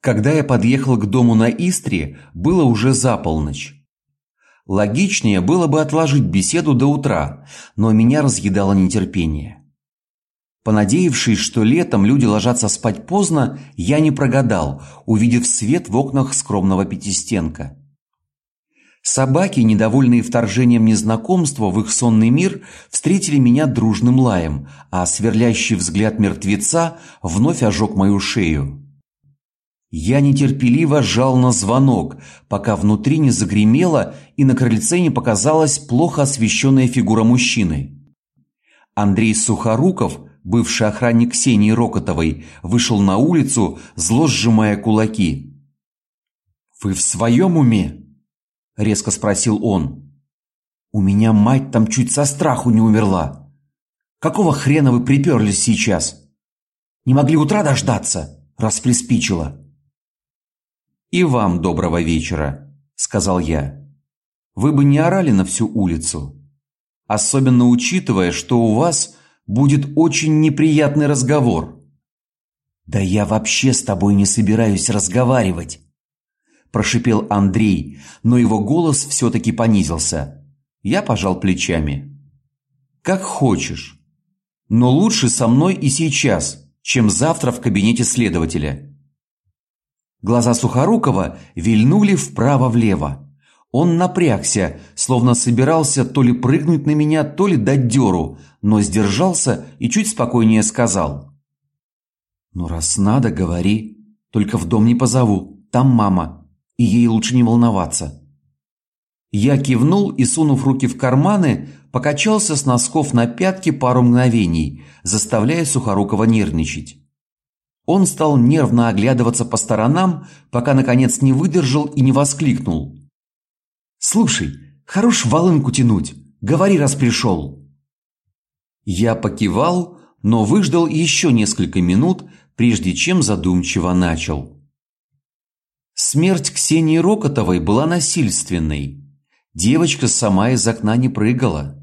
Когда я подъехал к дому на Истре, было уже за полночь. Логичнее было бы отложить беседу до утра, но меня разъедало нетерпение. Понадеявшись, что летом люди ложатся спать поздно, я не прогадал, увидев свет в окнах скромного пятистенка. Собаки, недовольные вторжением незнакомства в их сонный мир, встретили меня дружным лаем, а сверлящий взгляд мертвеца вновь ожег мою шею. Я нетерпеливо жал на звонок, пока внутри не загремело и на крыльце не показалась плохо освещенная фигура мужчины. Андрей Сухоруков, бывший охранник Ксении Рокотовой, вышел на улицу, зло сжимая кулаки. Вы в своем уме? резко спросил он. У меня мать там чуть со страху не умерла. Какого хрена вы приперлись сейчас? Не могли утра дождаться, раз приспичило. И вам доброго вечера, сказал я. Вы бы не орали на всю улицу, особенно учитывая, что у вас будет очень неприятный разговор. Да я вообще с тобой не собираюсь разговаривать прошипел Андрей, но его голос все таки понизился. Я пожал плечами. Как хочешь. Но лучше со мной и сейчас, чем завтра в кабинете следователя. Глаза Сухорукова вильнули вправо-влево. Он напрягся, словно собирался то ли прыгнуть на меня, то ли дать дёру, но сдержался и чуть спокойнее сказал: "Ну раз надо, говори, только в дом не позову. Там мама и ей лучше не волноваться. Я кивнул и, сунув руки в карманы, покачался с носков на пятки пару мгновений, заставляя Сухорукова нервничать. Он стал нервно оглядываться по сторонам, пока наконец не выдержал и не воскликнул: "Слушай, хорош волынку тянуть. Говори, раз пришел». Я покивал, но выждал еще несколько минут, прежде чем задумчиво начал. Смерть Ксении Рокотовой была насильственной. Девочка сама из окна не прыгала.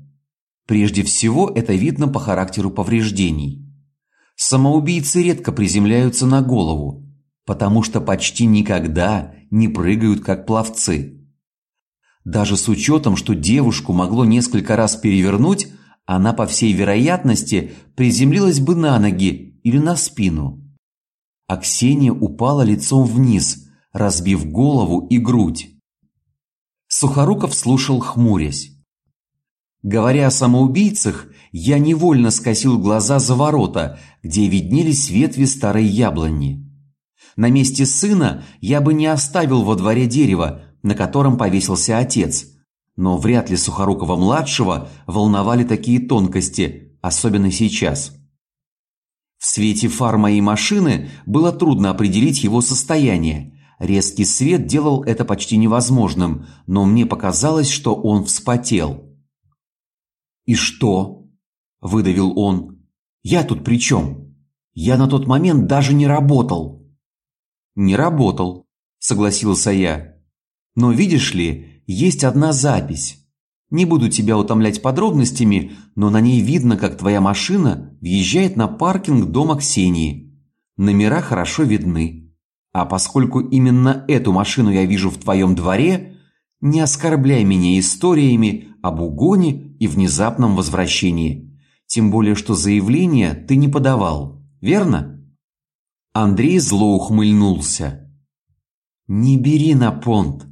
Прежде всего, это видно по характеру повреждений. Самоубийцы редко приземляются на голову, потому что почти никогда не прыгают как пловцы. Даже с учетом, что девушку могло несколько раз перевернуть, она по всей вероятности приземлилась бы на ноги или на спину. А Ксения упала лицом вниз разбив голову и грудь. Сухоруков слушал хмурясь. Говоря о самоубийцах, я невольно скосил глаза за ворота, где виднелись ветви старой яблони. На месте сына я бы не оставил во дворе дерево, на котором повесился отец, но вряд ли Сухорукова младшего волновали такие тонкости, особенно сейчас. В свете фар моей машины было трудно определить его состояние, Резкий свет делал это почти невозможным, но мне показалось, что он вспотел. И что? выдавил он. Я тут при чем? Я на тот момент даже не работал. Не работал, согласился я. Но видишь ли, есть одна запись. Не буду тебя утомлять подробностями, но на ней видно, как твоя машина въезжает на паркинг дома Ксении. Номера хорошо видны. А поскольку именно эту машину я вижу в твоем дворе, не оскорбляй меня историями об угоне и внезапном возвращении. Тем более, что заявление ты не подавал, верно? Андрей зло ухмыльнулся. Не бери на понт.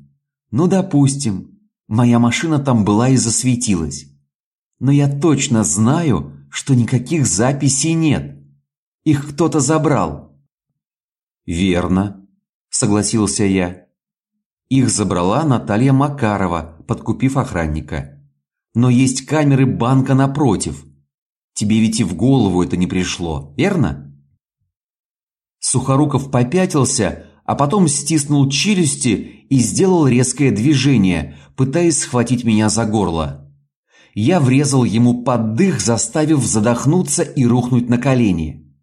Ну, допустим, моя машина там была и засветилась. Но я точно знаю, что никаких записей нет. Их кто-то забрал. Верно, согласился я. Их забрала Наталья Макарова, подкупив охранника. Но есть камеры банка напротив. Тебе ведь и в голову это не пришло, верно? Сухоруков попятился, а потом стиснул челюсти и сделал резкое движение, пытаясь схватить меня за горло. Я врезал ему под дых, заставив задохнуться и рухнуть на колени.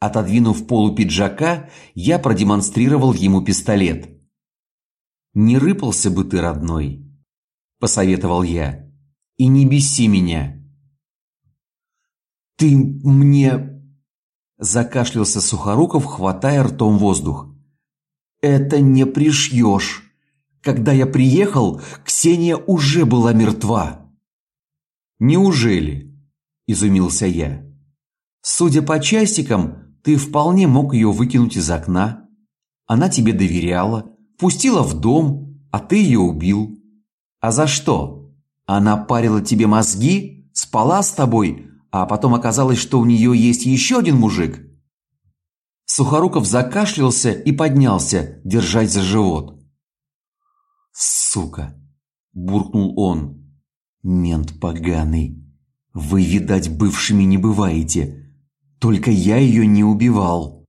Отодвинув полу пиджака, я продемонстрировал ему пистолет. Не рыпался бы ты, родной, посоветовал я. И не беси меня. Ты мне закашлялся Сухоруков, хватая ртом воздух. Это не пришьешь. Когда я приехал, Ксения уже была мертва. Неужели? изумился я. Судя по часикам, ты вполне мог ее выкинуть из окна. Она тебе доверяла, пустила в дом, а ты ее убил. А за что? Она парила тебе мозги, спала с тобой, а потом оказалось, что у нее есть еще один мужик. Сухоруков закашлялся и поднялся, держась за живот. Сука, буркнул он. Мент поганый. Вы, видать, бывшими не бываете. Только я ее не убивал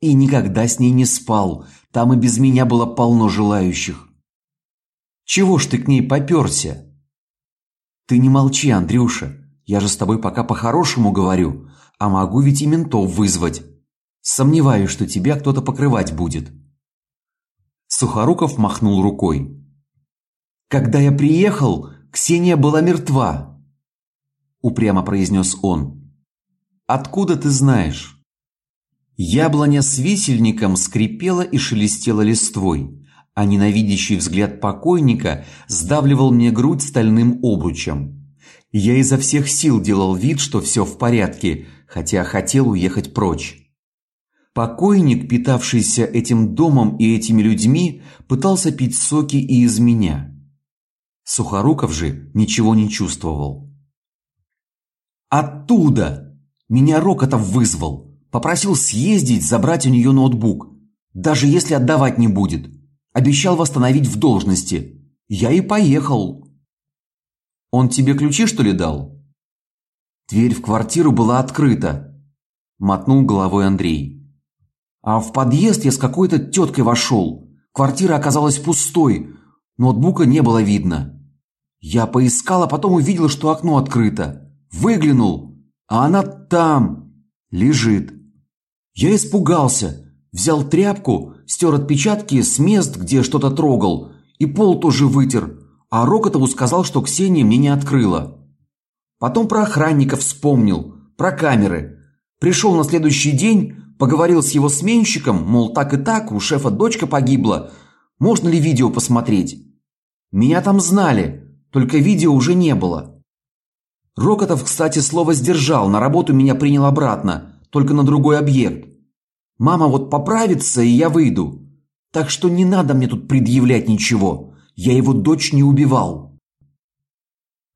и никогда с ней не спал. Там и без меня было полно желающих. Чего ж ты к ней попёрся? Ты не молчи, Андрюша. Я же с тобой пока по-хорошему говорю, а могу ведь и ментов вызвать. Сомневаюсь, что тебя кто-то покрывать будет. Сухоруков махнул рукой. Когда я приехал, Ксения была мертва, упрямо произнес он. Откуда ты знаешь? Яблоня с висельником скрипела и шелестела листвой, а ненавидящий взгляд покойника сдавливал мне грудь стальным обручем. Я изо всех сил делал вид, что все в порядке, хотя хотел уехать прочь. Покойник, питавшийся этим домом и этими людьми, пытался пить соки и из меня. Сухоруков же ничего не чувствовал. Оттуда меня Рокотов вызвал. Попросил съездить, забрать у нее ноутбук, даже если отдавать не будет. Обещал восстановить в должности. Я и поехал. Он тебе ключи что ли дал? Дверь в квартиру была открыта, мотнул головой Андрей. А в подъезд я с какой-то теткой вошел. Квартира оказалась пустой, ноутбука не было видно. Я поискал, а потом увидел, что окно открыто. Выглянул, а она там лежит. Я испугался, взял тряпку, стер отпечатки с мест, где что-то трогал, и пол тоже вытер. А Рокотову сказал, что Ксения мне не открыла. Потом про охранника вспомнил, про камеры. Пришел на следующий день, поговорил с его сменщиком, мол, так и так, у шефа дочка погибла. Можно ли видео посмотреть? Меня там знали, только видео уже не было. Рокотов, кстати, слово сдержал, на работу меня принял обратно только на другой объект. Мама вот поправится, и я выйду. Так что не надо мне тут предъявлять ничего. Я его дочь не убивал.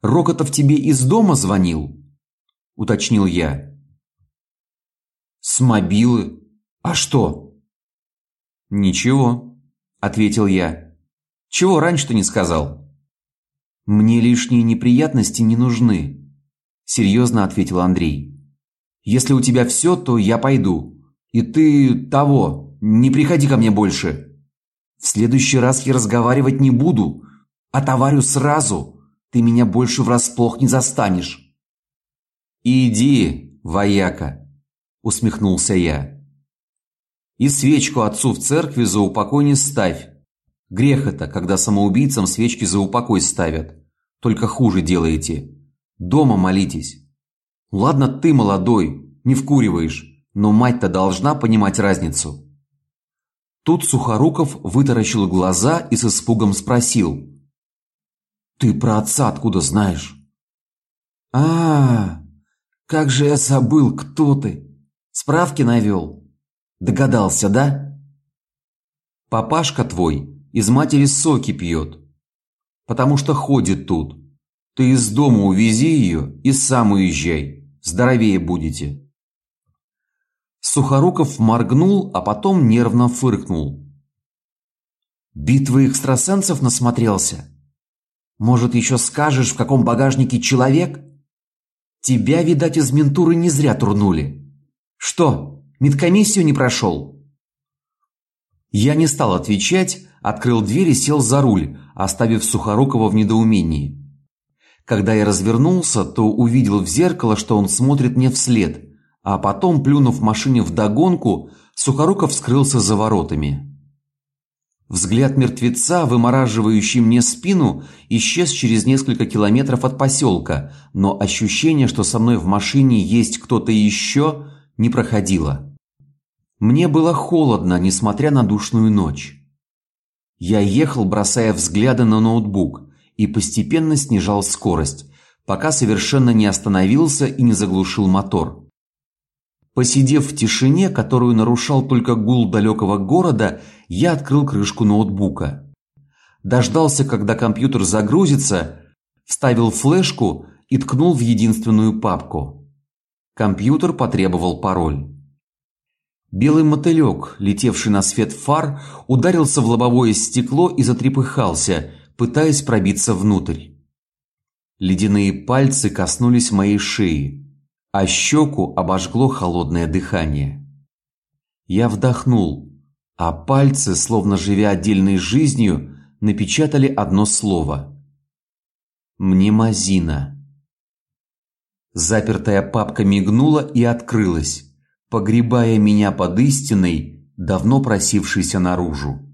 Рокотов тебе из дома звонил? уточнил я. С мобилы. А что? Ничего, ответил я. Чего раньше-то не сказал? Мне лишние неприятности не нужны, серьезно ответил Андрей. Если у тебя все, то я пойду. И ты того, не приходи ко мне больше. В следующий раз я разговаривать не буду, а товарю сразу. Ты меня больше врасплох не застанешь. Иди, вояка, усмехнулся я. И свечку отцу в церкви за упокой не ставь. Грех это, когда самоубийцам свечки за упокой ставят. Только хуже делаете. Дома молитесь. Ладно, ты молодой, не вкуриваешь, но мать-то должна понимать разницу. Тут Сухоруков вытаращил глаза и с испугом спросил: "Ты про отца откуда знаешь?" А, -а, -а как же я забыл, кто ты. Справки навел. Догадался, да? Папашка твой из матери соки пьет, потому что ходит тут. Ты из дома увези ее и сам уезжай. Здоровее будете. Сухоруков моргнул, а потом нервно фыркнул. Битвы экстрасенсов насмотрелся. Может, еще скажешь, в каком багажнике человек? Тебя, видать, из ментуры не зря турнули. Что, медкомиссию не прошел? Я не стал отвечать, открыл дверь и сел за руль, оставив Сухорукова в недоумении. Когда я развернулся, то увидел в зеркало, что он смотрит мне вслед, а потом, плюнув машине в догонку, Сухоруков скрылся за воротами. Взгляд мертвеца, вымораживающий мне спину, исчез через несколько километров от поселка, но ощущение, что со мной в машине есть кто-то еще, не проходило. Мне было холодно, несмотря на душную ночь. Я ехал, бросая взгляды на ноутбук, и постепенно снижал скорость, пока совершенно не остановился и не заглушил мотор. Посидев в тишине, которую нарушал только гул далекого города, я открыл крышку ноутбука. Дождался, когда компьютер загрузится, вставил флешку и ткнул в единственную папку. Компьютер потребовал пароль. Белый мотылек, летевший на свет фар, ударился в лобовое стекло и затрепыхался, пытаясь пробиться внутрь. Ледяные пальцы коснулись моей шеи, а щеку обожгло холодное дыхание. Я вдохнул, а пальцы, словно живя отдельной жизнью, напечатали одно слово: Мнемозина. Запертая папка мигнула и открылась, погребая меня под истиной, давно просившейся наружу.